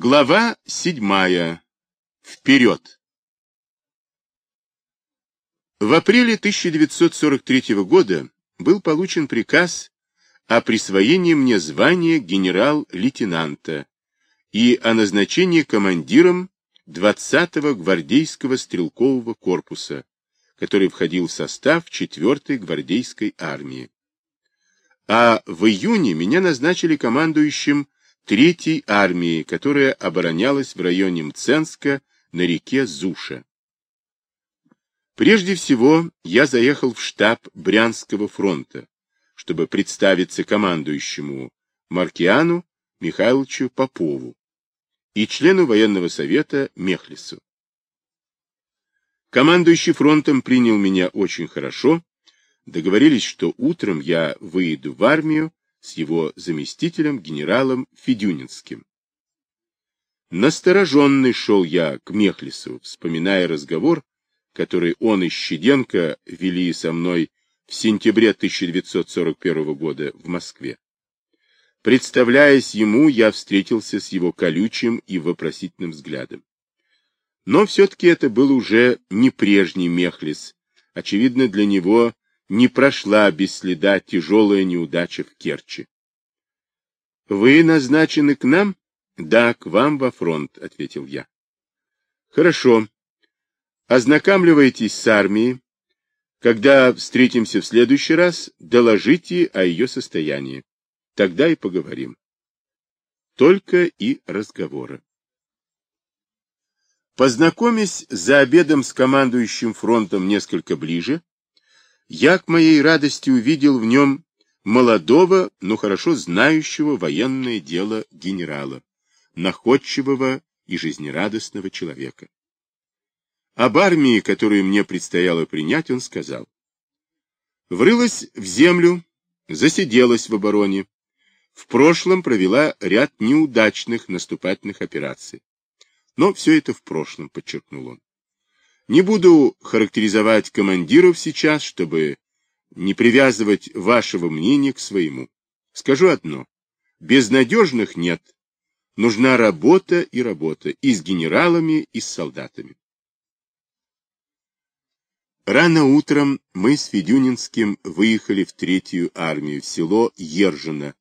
Глава седьмая. Вперед! В апреле 1943 года был получен приказ о присвоении мне звания генерал-лейтенанта и о назначении командиром 20-го гвардейского стрелкового корпуса, который входил в состав 4-й гвардейской армии. А в июне меня назначили командующим Третьей армии, которая оборонялась в районе Мценска на реке Зуша. Прежде всего, я заехал в штаб Брянского фронта, чтобы представиться командующему Маркиану Михайловичу Попову и члену военного совета Мехлису. Командующий фронтом принял меня очень хорошо, договорились, что утром я выйду в армию с его заместителем генералом Федюнинским. Настороженный шел я к Мехлису, вспоминая разговор, который он и Щеденко вели со мной в сентябре 1941 года в Москве. Представляясь ему, я встретился с его колючим и вопросительным взглядом. Но все-таки это был уже не прежний Мехлис. Очевидно, для него не прошла без следа тяжелая неудача в Керчи. — Вы назначены к нам? — Да, к вам во фронт, — ответил я. — Хорошо. Ознакомливайтесь с армией. Когда встретимся в следующий раз, доложите о ее состоянии. Тогда и поговорим. Только и разговора. Познакомясь за обедом с командующим фронтом несколько ближе, я, к моей радости, увидел в нем молодого, но хорошо знающего военное дело генерала, находчивого и жизнерадостного человека. Об армии, которую мне предстояло принять, он сказал. Врылась в землю, засиделась в обороне. В прошлом провела ряд неудачных наступательных операций. Но все это в прошлом, подчеркнул он. Не буду характеризовать командиров сейчас, чтобы не привязывать вашего мнения к своему. Скажу одно. Безнадежных нет. Нужна работа и работа. И с генералами, и с солдатами. Рано утром мы с Федюнинским выехали в Третью армию, в село Ержино,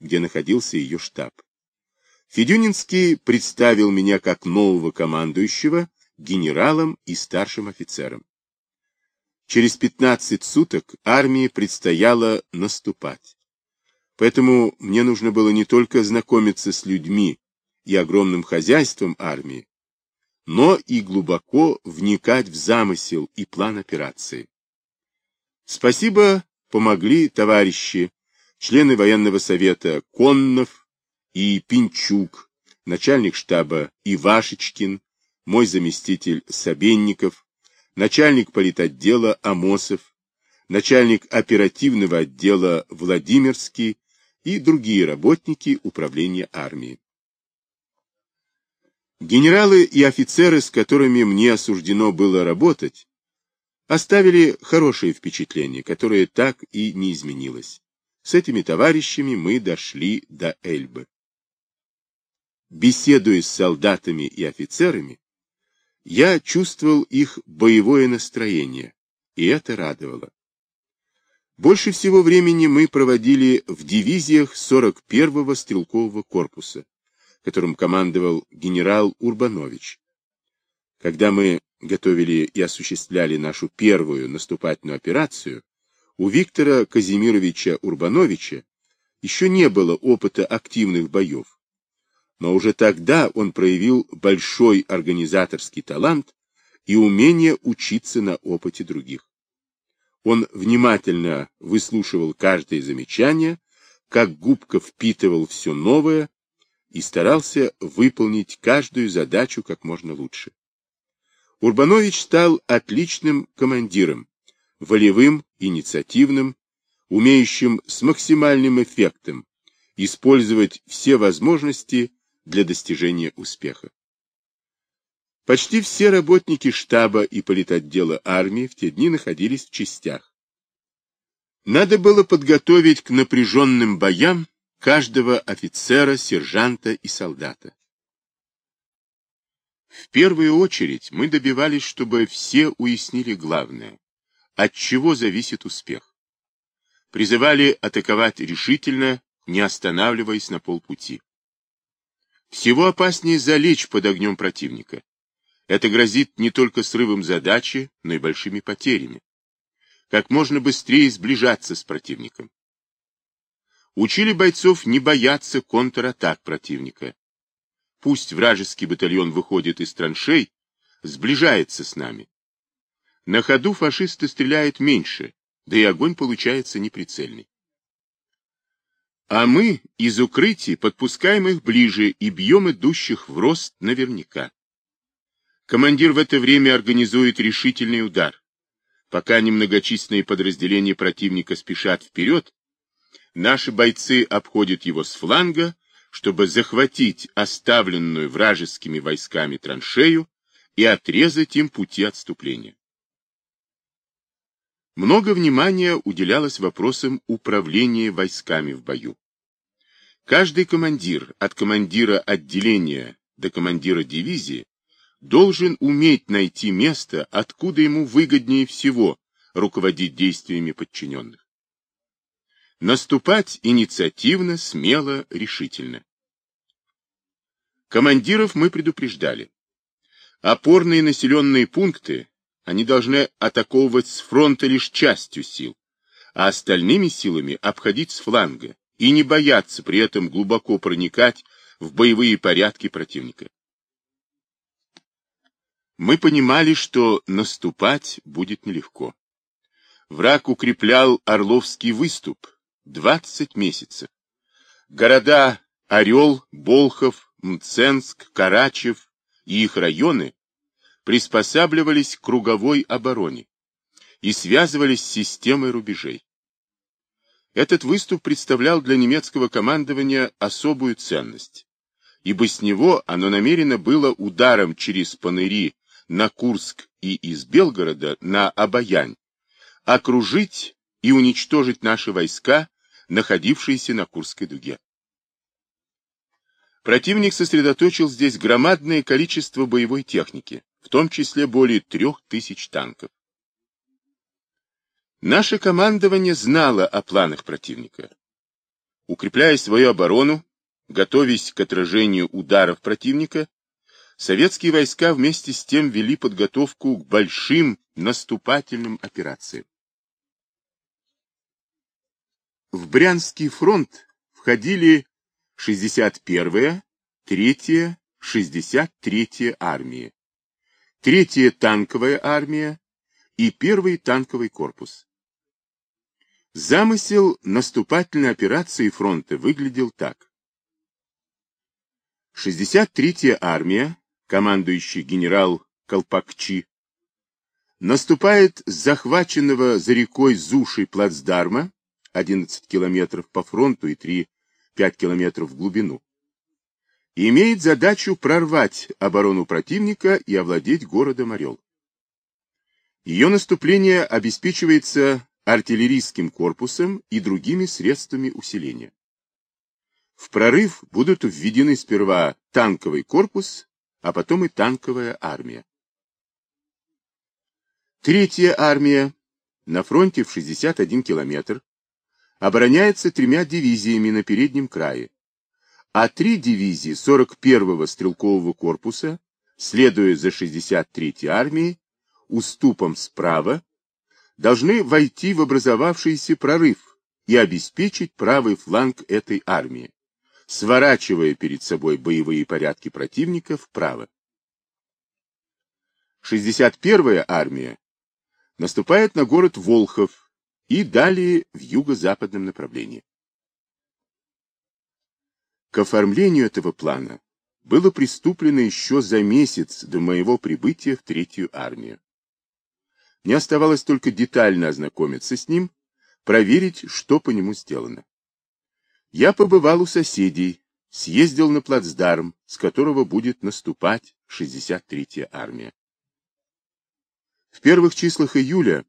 где находился ее штаб. Федюнинский представил меня как нового командующего, генералом и старшим офицером. Через 15 суток армии предстояло наступать. Поэтому мне нужно было не только знакомиться с людьми и огромным хозяйством армии, но и глубоко вникать в замысел и план операции. Спасибо помогли товарищи, члены военного совета Коннов и Пинчук, начальник штаба Ивашечкин, мой заместитель Собенников, начальник политотдела Амосов, начальник оперативного отдела Владимирский и другие работники управления армии. Генералы и офицеры, с которыми мне осуждено было работать, оставили хорошее впечатление, которое так и не изменилось. С этими товарищами мы дошли до Эльбы. Беседуя с солдатами и офицерами, я чувствовал их боевое настроение, и это радовало. Больше всего времени мы проводили в дивизиях 41-го стрелкового корпуса, которым командовал генерал Урбанович. Когда мы готовили и осуществляли нашу первую наступательную операцию, у Виктора Казимировича Урбановича еще не было опыта активных боев, но уже тогда он проявил большой организаторский талант и умение учиться на опыте других. Он внимательно выслушивал каждое замечание, как губка впитывал все новое и старался выполнить каждую задачу как можно лучше. Урбанович стал отличным командиром, волевым, инициативным, умеющим с максимальным эффектом использовать все возможности для достижения успеха. Почти все работники штаба и политотдела армии в те дни находились в частях. Надо было подготовить к напряженным боям каждого офицера, сержанта и солдата. В первую очередь мы добивались, чтобы все уяснили главное, от чего зависит успех. Призывали атаковать решительно, не останавливаясь на полпути. Всего опаснее залечь под огнем противника. Это грозит не только срывом задачи, но и большими потерями. Как можно быстрее сближаться с противником. Учили бойцов не бояться контратак противника, Пусть вражеский батальон выходит из траншей, сближается с нами. На ходу фашисты стреляют меньше, да и огонь получается неприцельный. А мы из укрытий подпускаем их ближе и бьем идущих в рост наверняка. Командир в это время организует решительный удар. Пока немногочисленные подразделения противника спешат вперед, наши бойцы обходят его с фланга чтобы захватить оставленную вражескими войсками траншею и отрезать им пути отступления. Много внимания уделялось вопросам управления войсками в бою. Каждый командир, от командира отделения до командира дивизии, должен уметь найти место, откуда ему выгоднее всего руководить действиями подчиненных. Наступать инициативно, смело, решительно. Командиров мы предупреждали. Опорные населенные пункты они должны атаковывать с фронта лишь частью сил, а остальными силами обходить с фланга и не бояться при этом глубоко проникать в боевые порядки противника. Мы понимали, что наступать будет нелегко. Враг укреплял Орловский выступ, 20 месяцев. Города Орел, Болхов, Мценск, Карачев и их районы приспосабливались к круговой обороне и связывались с системой рубежей. Этот выступ представлял для немецкого командования особую ценность, ибо с него оно намерено было ударом через Паныри на Курск и из Белгорода на Обаянь окружить и уничтожить наши войска находившиеся на Курской дуге. Противник сосредоточил здесь громадное количество боевой техники, в том числе более трех тысяч танков. Наше командование знало о планах противника. Укрепляя свою оборону, готовясь к отражению ударов противника, советские войска вместе с тем вели подготовку к большим наступательным операциям. В Брянский фронт входили 61-я, 3-я, 63-я армии, 3-я танковая армия и 1-й танковый корпус. Замысел наступательной операции фронта выглядел так. 63-я армия, командующий генерал Колпакчи, наступает с захваченного за рекой Зушей плацдарма 11 километров по фронту и 3-5 километров в глубину, имеет задачу прорвать оборону противника и овладеть городом Орел. Ее наступление обеспечивается артиллерийским корпусом и другими средствами усиления. В прорыв будут введены сперва танковый корпус, а потом и танковая армия. Третья армия на фронте в 61 километр обороняется тремя дивизиями на переднем крае, а три дивизии 41-го стрелкового корпуса, следуя за 63-й армией, уступом справа, должны войти в образовавшийся прорыв и обеспечить правый фланг этой армии, сворачивая перед собой боевые порядки противника вправо. 61-я армия наступает на город Волхов, и далее в юго-западном направлении. К оформлению этого плана было приступлено еще за месяц до моего прибытия в Третью армию. Мне оставалось только детально ознакомиться с ним, проверить, что по нему сделано. Я побывал у соседей, съездил на плацдарм, с которого будет наступать 63-я армия. В первых числах июля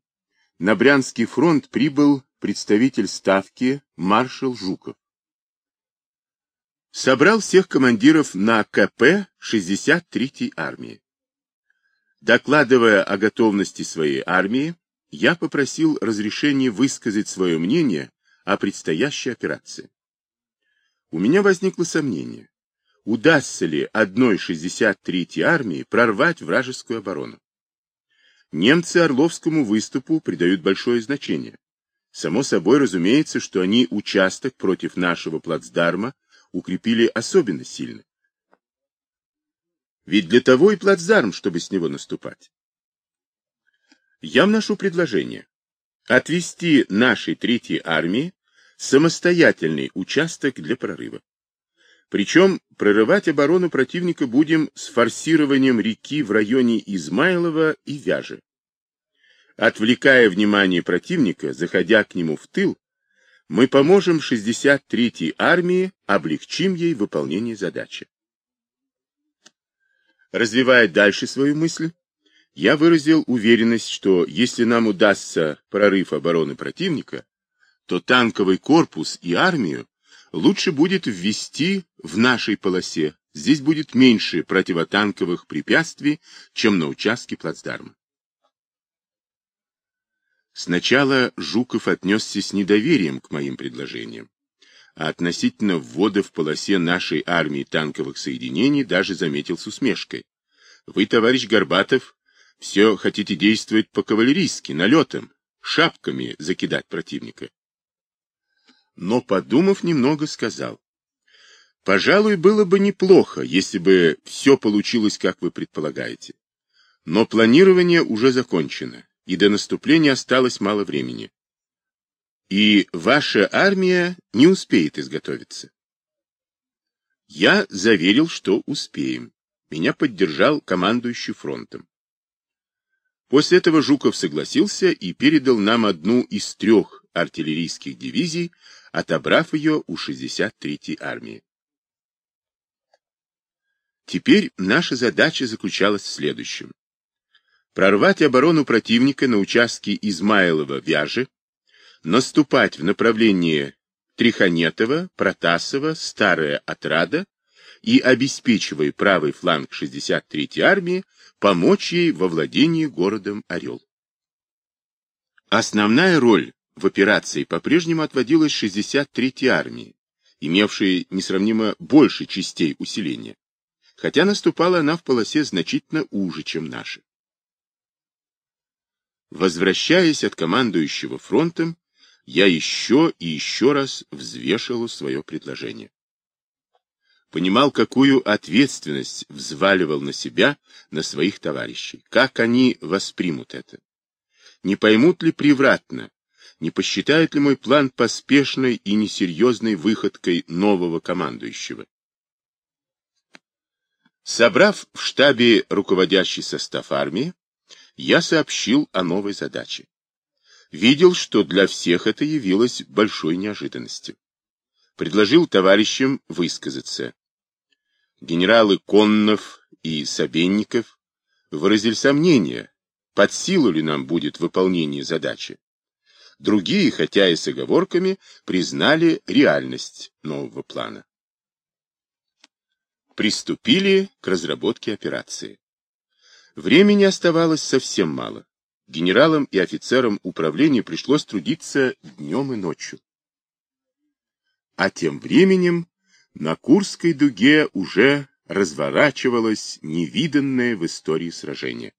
на Брянский фронт прибыл представитель Ставки маршал Жуков. Собрал всех командиров на КП 63-й армии. Докладывая о готовности своей армии, я попросил разрешения высказать свое мнение о предстоящей операции. У меня возникло сомнение, удастся ли одной 63-й армии прорвать вражескую оборону. Немцы Орловскому выступу придают большое значение. Само собой разумеется, что они участок против нашего плацдарма укрепили особенно сильно. Ведь для того и плацдарм, чтобы с него наступать. Я вношу предложение отвести нашей третьей армии самостоятельный участок для прорыва. Причем прорывать оборону противника будем с форсированием реки в районе Измайлова и Вяжи. Отвлекая внимание противника, заходя к нему в тыл, мы поможем 63-й армии, облегчим ей выполнение задачи. Развивая дальше свою мысль, я выразил уверенность, что если нам удастся прорыв обороны противника, то танковый корпус и армию лучше будет ввести в нашей полосе. Здесь будет меньше противотанковых препятствий, чем на участке плацдарма. Сначала Жуков отнесся с недоверием к моим предложениям, а относительно ввода в полосе нашей армии танковых соединений даже заметил с усмешкой. Вы, товарищ Горбатов, все хотите действовать по-кавалерийски, налетом, шапками закидать противника но, подумав немного, сказал. Пожалуй, было бы неплохо, если бы все получилось, как вы предполагаете. Но планирование уже закончено, и до наступления осталось мало времени. И ваша армия не успеет изготовиться. Я заверил, что успеем. Меня поддержал командующий фронтом. После этого Жуков согласился и передал нам одну из трех артиллерийских дивизий, отобрав ее у 63-й армии. Теперь наша задача заключалась в следующем. Прорвать оборону противника на участке Измайлова-Вяжи, наступать в направлении Трихонетова, Протасова, Старая Отрада и, обеспечивая правый фланг 63-й армии, помочь ей во владении городом Орел. Основная роль в операции по-прежнему отводилась 63-й армии, имевшей несравнимо больше частей усиления, хотя наступала она в полосе значительно уже, чем наша. Возвращаясь от командующего фронтом, я еще и еще раз взвешивал свое предложение. Понимал, какую ответственность взваливал на себя, на своих товарищей, как они воспримут это. Не поймут ли превратно, не посчитает ли мой план поспешной и несерьезной выходкой нового командующего. Собрав в штабе руководящий состав армии, я сообщил о новой задаче. Видел, что для всех это явилось большой неожиданностью. Предложил товарищам высказаться. Генералы Коннов и Собенников выразили сомнение, под силу ли нам будет выполнение задачи. Другие, хотя и с оговорками, признали реальность нового плана. Приступили к разработке операции. Времени оставалось совсем мало. Генералам и офицерам управления пришлось трудиться днем и ночью. А тем временем на Курской дуге уже разворачивалось невиданное в истории сражение.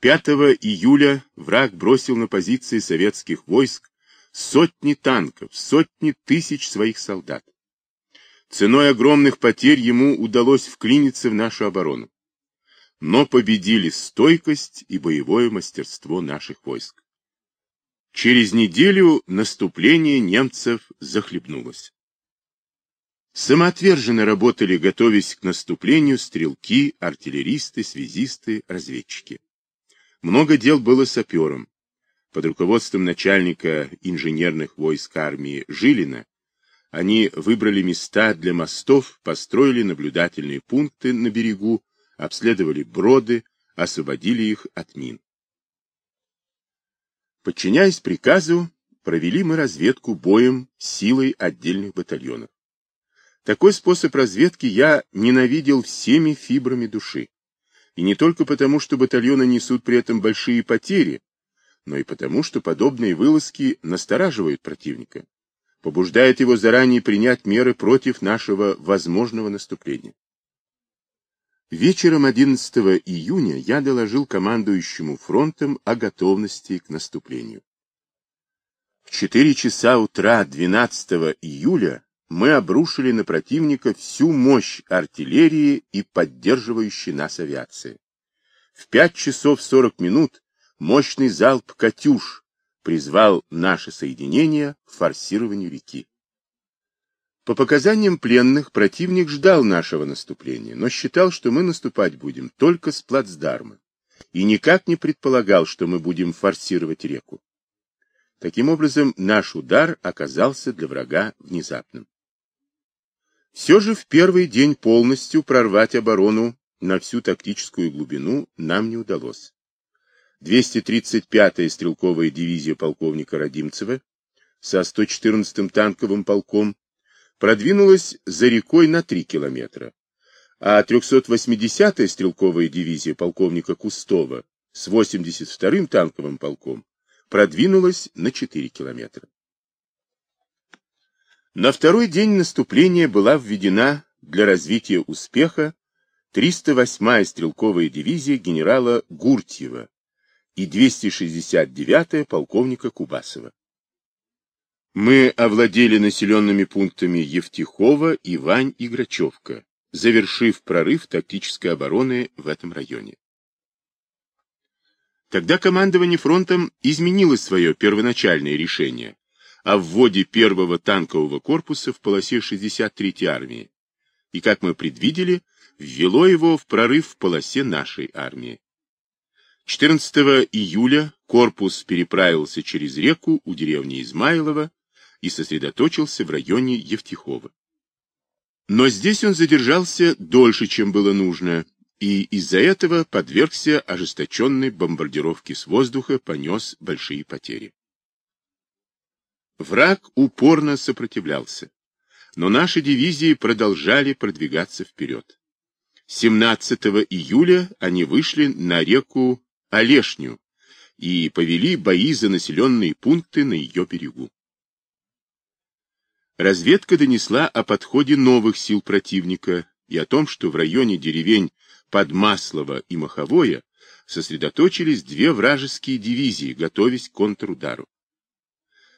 5 июля враг бросил на позиции советских войск сотни танков, сотни тысяч своих солдат. Ценой огромных потерь ему удалось вклиниться в нашу оборону. Но победили стойкость и боевое мастерство наших войск. Через неделю наступление немцев захлебнулось. Самоотверженно работали, готовясь к наступлению, стрелки, артиллеристы, связисты, разведчики. Много дел было сапером. Под руководством начальника инженерных войск армии Жилина они выбрали места для мостов, построили наблюдательные пункты на берегу, обследовали броды, освободили их от мин. Подчиняясь приказу, провели мы разведку боем силой отдельных батальонов. Такой способ разведки я ненавидел всеми фибрами души. И не только потому, что батальоны несут при этом большие потери, но и потому, что подобные вылазки настораживают противника, побуждают его заранее принять меры против нашего возможного наступления. Вечером 11 июня я доложил командующему фронтом о готовности к наступлению. В 4 часа утра 12 июля мы обрушили на противника всю мощь артиллерии и поддерживающей нас авиации. В 5 часов 40 минут мощный залп «Катюш» призвал наше соединение к форсированию реки. По показаниям пленных, противник ждал нашего наступления, но считал, что мы наступать будем только с плацдарма, и никак не предполагал, что мы будем форсировать реку. Таким образом, наш удар оказался для врага внезапным. Все же в первый день полностью прорвать оборону на всю тактическую глубину нам не удалось. 235-я стрелковая дивизия полковника Родимцева со 114-м танковым полком продвинулась за рекой на 3 километра, а 380-я стрелковая дивизия полковника Кустова с 82-м танковым полком продвинулась на 4 километра. На второй день наступления была введена для развития успеха 308-я стрелковая дивизия генерала Гуртьева и 269-я полковника Кубасова. Мы овладели населенными пунктами Евтихова, Ивань и Грачевка, завершив прорыв тактической обороны в этом районе. Тогда командование фронтом изменило свое первоначальное решение о вводе первого танкового корпуса в полосе 63-й армии, и, как мы предвидели, ввело его в прорыв в полосе нашей армии. 14 июля корпус переправился через реку у деревни Измайлова и сосредоточился в районе Евтихова. Но здесь он задержался дольше, чем было нужно, и из-за этого подвергся ожесточенной бомбардировке с воздуха, понес большие потери. Враг упорно сопротивлялся, но наши дивизии продолжали продвигаться вперед. 17 июля они вышли на реку Олешню и повели бои за населенные пункты на ее берегу. Разведка донесла о подходе новых сил противника и о том, что в районе деревень Подмаслово и Маховое сосредоточились две вражеские дивизии, готовясь к контрудару.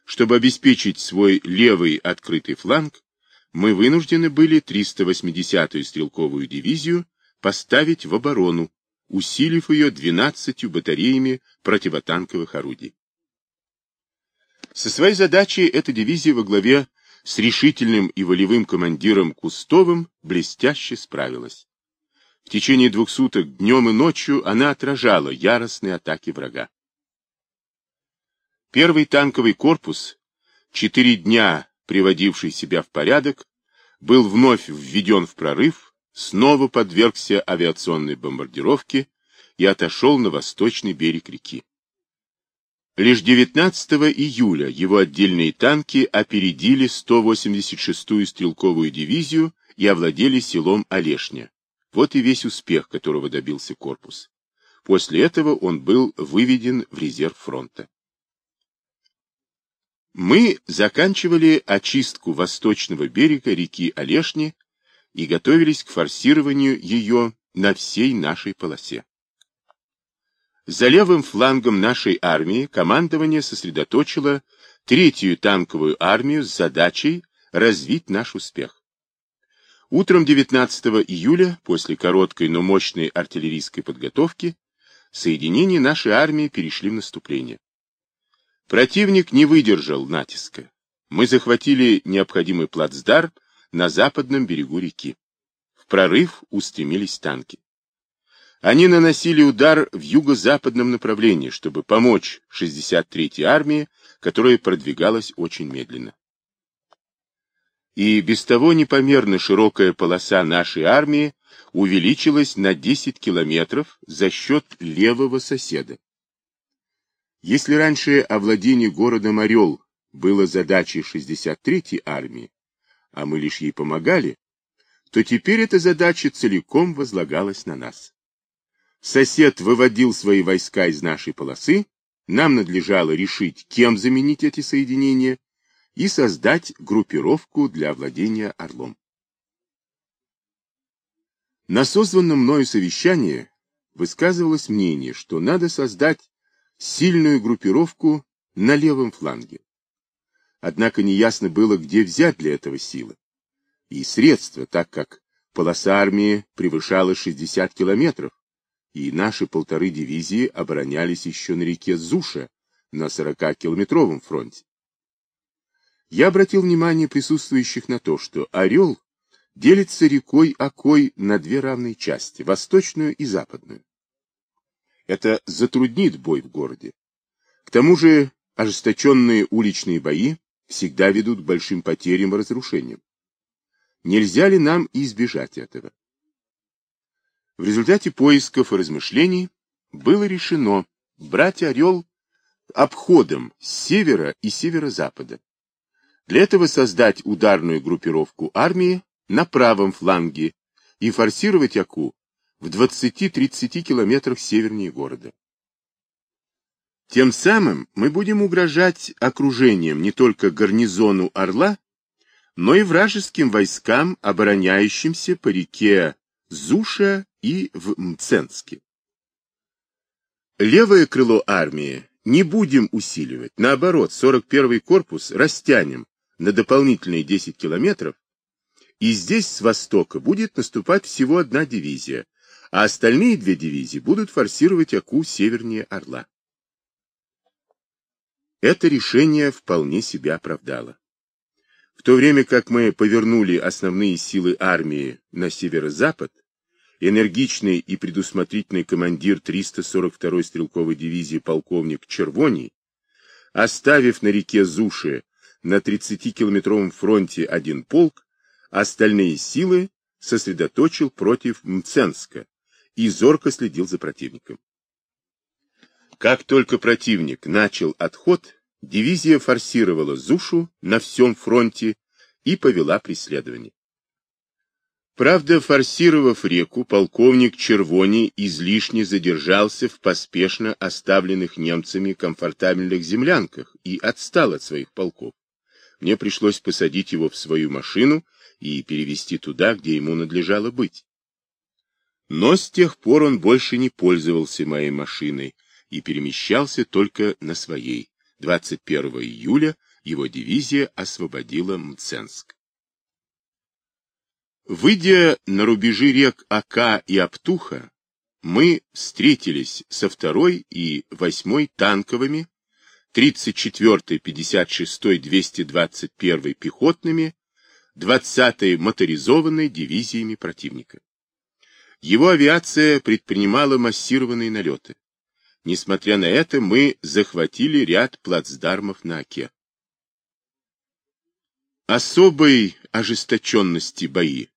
Чтобы обеспечить свой левый открытый фланг, мы вынуждены были 380-ю стрелковую дивизию поставить в оборону, усилив ее 12 батареями противотанковых орудий. Со своей задачей эта дивизия во главе с решительным и волевым командиром Кустовым блестяще справилась. В течение двух суток днем и ночью она отражала яростные атаки врага. Первый танковый корпус, четыре дня приводивший себя в порядок, был вновь введен в прорыв, снова подвергся авиационной бомбардировке и отошел на восточный берег реки. Лишь 19 июля его отдельные танки опередили 186-ю стрелковую дивизию и овладели селом Олешня. Вот и весь успех, которого добился корпус. После этого он был выведен в резерв фронта. Мы заканчивали очистку восточного берега реки Олешни и готовились к форсированию ее на всей нашей полосе. За левым флангом нашей армии командование сосредоточило третью танковую армию с задачей развить наш успех. Утром 19 июля, после короткой, но мощной артиллерийской подготовки, соединения нашей армии перешли в наступление. Противник не выдержал натиска. Мы захватили необходимый плацдарм на западном берегу реки. В прорыв устремились танки. Они наносили удар в юго-западном направлении, чтобы помочь 63-й армии, которая продвигалась очень медленно. И без того непомерно широкая полоса нашей армии увеличилась на 10 километров за счет левого соседа. Если раньше овладение городом Орел было задачей 63-й армии, а мы лишь ей помогали, то теперь эта задача целиком возлагалась на нас. Сосед выводил свои войска из нашей полосы, нам надлежало решить, кем заменить эти соединения, и создать группировку для овладения Орлом. На созванном мною совещании высказывалось мнение, что надо создать сильную группировку на левом фланге. Однако неясно было, где взять для этого силы и средства, так как полоса армии превышала 60 километров, и наши полторы дивизии оборонялись еще на реке Зуша на 40-километровом фронте. Я обратил внимание присутствующих на то, что Орел делится рекой Окой на две равные части, восточную и западную. Это затруднит бой в городе. К тому же ожесточенные уличные бои всегда ведут к большим потерям и разрушениям. Нельзя ли нам избежать этого? В результате поисков и размышлений было решено брать Орел обходом с севера и северо-запада. Для этого создать ударную группировку армии на правом фланге и форсировать Аку в 20-30 километрах севернее города. Тем самым мы будем угрожать окружением не только гарнизону Орла, но и вражеским войскам, обороняющимся по реке Зуша и в Мценске. Левое крыло армии не будем усиливать, наоборот, 41-й корпус растянем на дополнительные 10 километров, и здесь с востока будет наступать всего одна дивизия, а остальные две дивизии будут форсировать Аку севернее Орла. Это решение вполне себя оправдало. В то время как мы повернули основные силы армии на северо-запад, энергичный и предусмотрительный командир 342-й стрелковой дивизии полковник Червоний, оставив на реке Зуши на 30-километровом фронте один полк, остальные силы сосредоточил против Мценска и зорко следил за противником. Как только противник начал отход, дивизия форсировала Зушу на всем фронте и повела преследование. Правда, форсировав реку, полковник Червони излишне задержался в поспешно оставленных немцами комфортабельных землянках и отстал от своих полков. Мне пришлось посадить его в свою машину и перевести туда, где ему надлежало быть. Но с тех пор он больше не пользовался моей машиной и перемещался только на своей. 21 июля его дивизия освободила Мценск. Выйдя на рубежи рек Ака и Аптуха, мы встретились со второй и восьмой танковыми, 34-й, 56-й, 221-й пехотными, 20-й моторизованной дивизиями противника. Его авиация предпринимала массированные налеты. Несмотря на это, мы захватили ряд плацдармов на Оке. Особой ожесточенности бои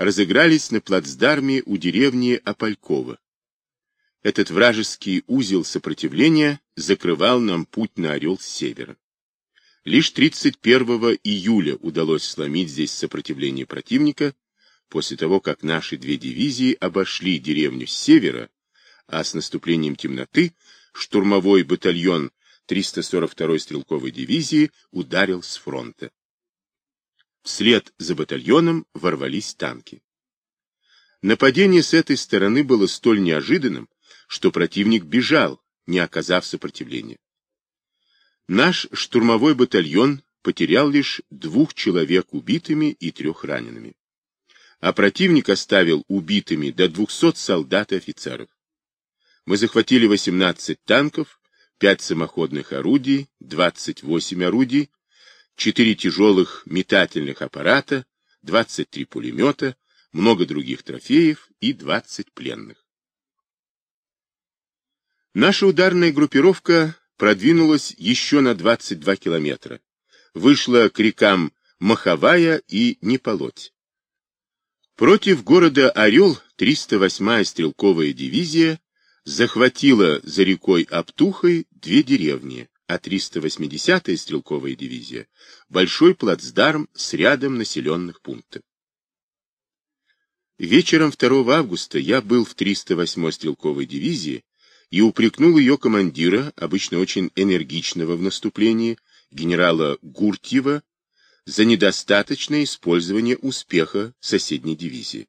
разыгрались на плацдарме у деревни Апалькова. Этот вражеский узел сопротивления закрывал нам путь на Орел с севера. Лишь 31 июля удалось сломить здесь сопротивление противника, после того, как наши две дивизии обошли деревню с севера, а с наступлением темноты штурмовой батальон 342-й стрелковой дивизии ударил с фронта. Вслед за батальоном ворвались танки. Нападение с этой стороны было столь неожиданным, что противник бежал, не оказав сопротивления. Наш штурмовой батальон потерял лишь двух человек убитыми и трех ранеными. А противник оставил убитыми до 200 солдат и офицеров. Мы захватили 18 танков, 5 самоходных орудий, 28 орудий, 4 тяжелых метательных аппарата, 23 пулемета, много других трофеев и 20 пленных. Наша ударная группировка продвинулась еще на 22 километра, вышла к рекам Маховая и Неполоть. Против города Орел 308-я стрелковая дивизия захватила за рекой Аптухой две деревни а 380-я стрелковая дивизия – большой плацдарм с рядом населенных пунктов. Вечером 2 августа я был в 308-й стрелковой дивизии и упрекнул ее командира, обычно очень энергичного в наступлении, генерала Гуртьева, за недостаточное использование успеха соседней дивизии.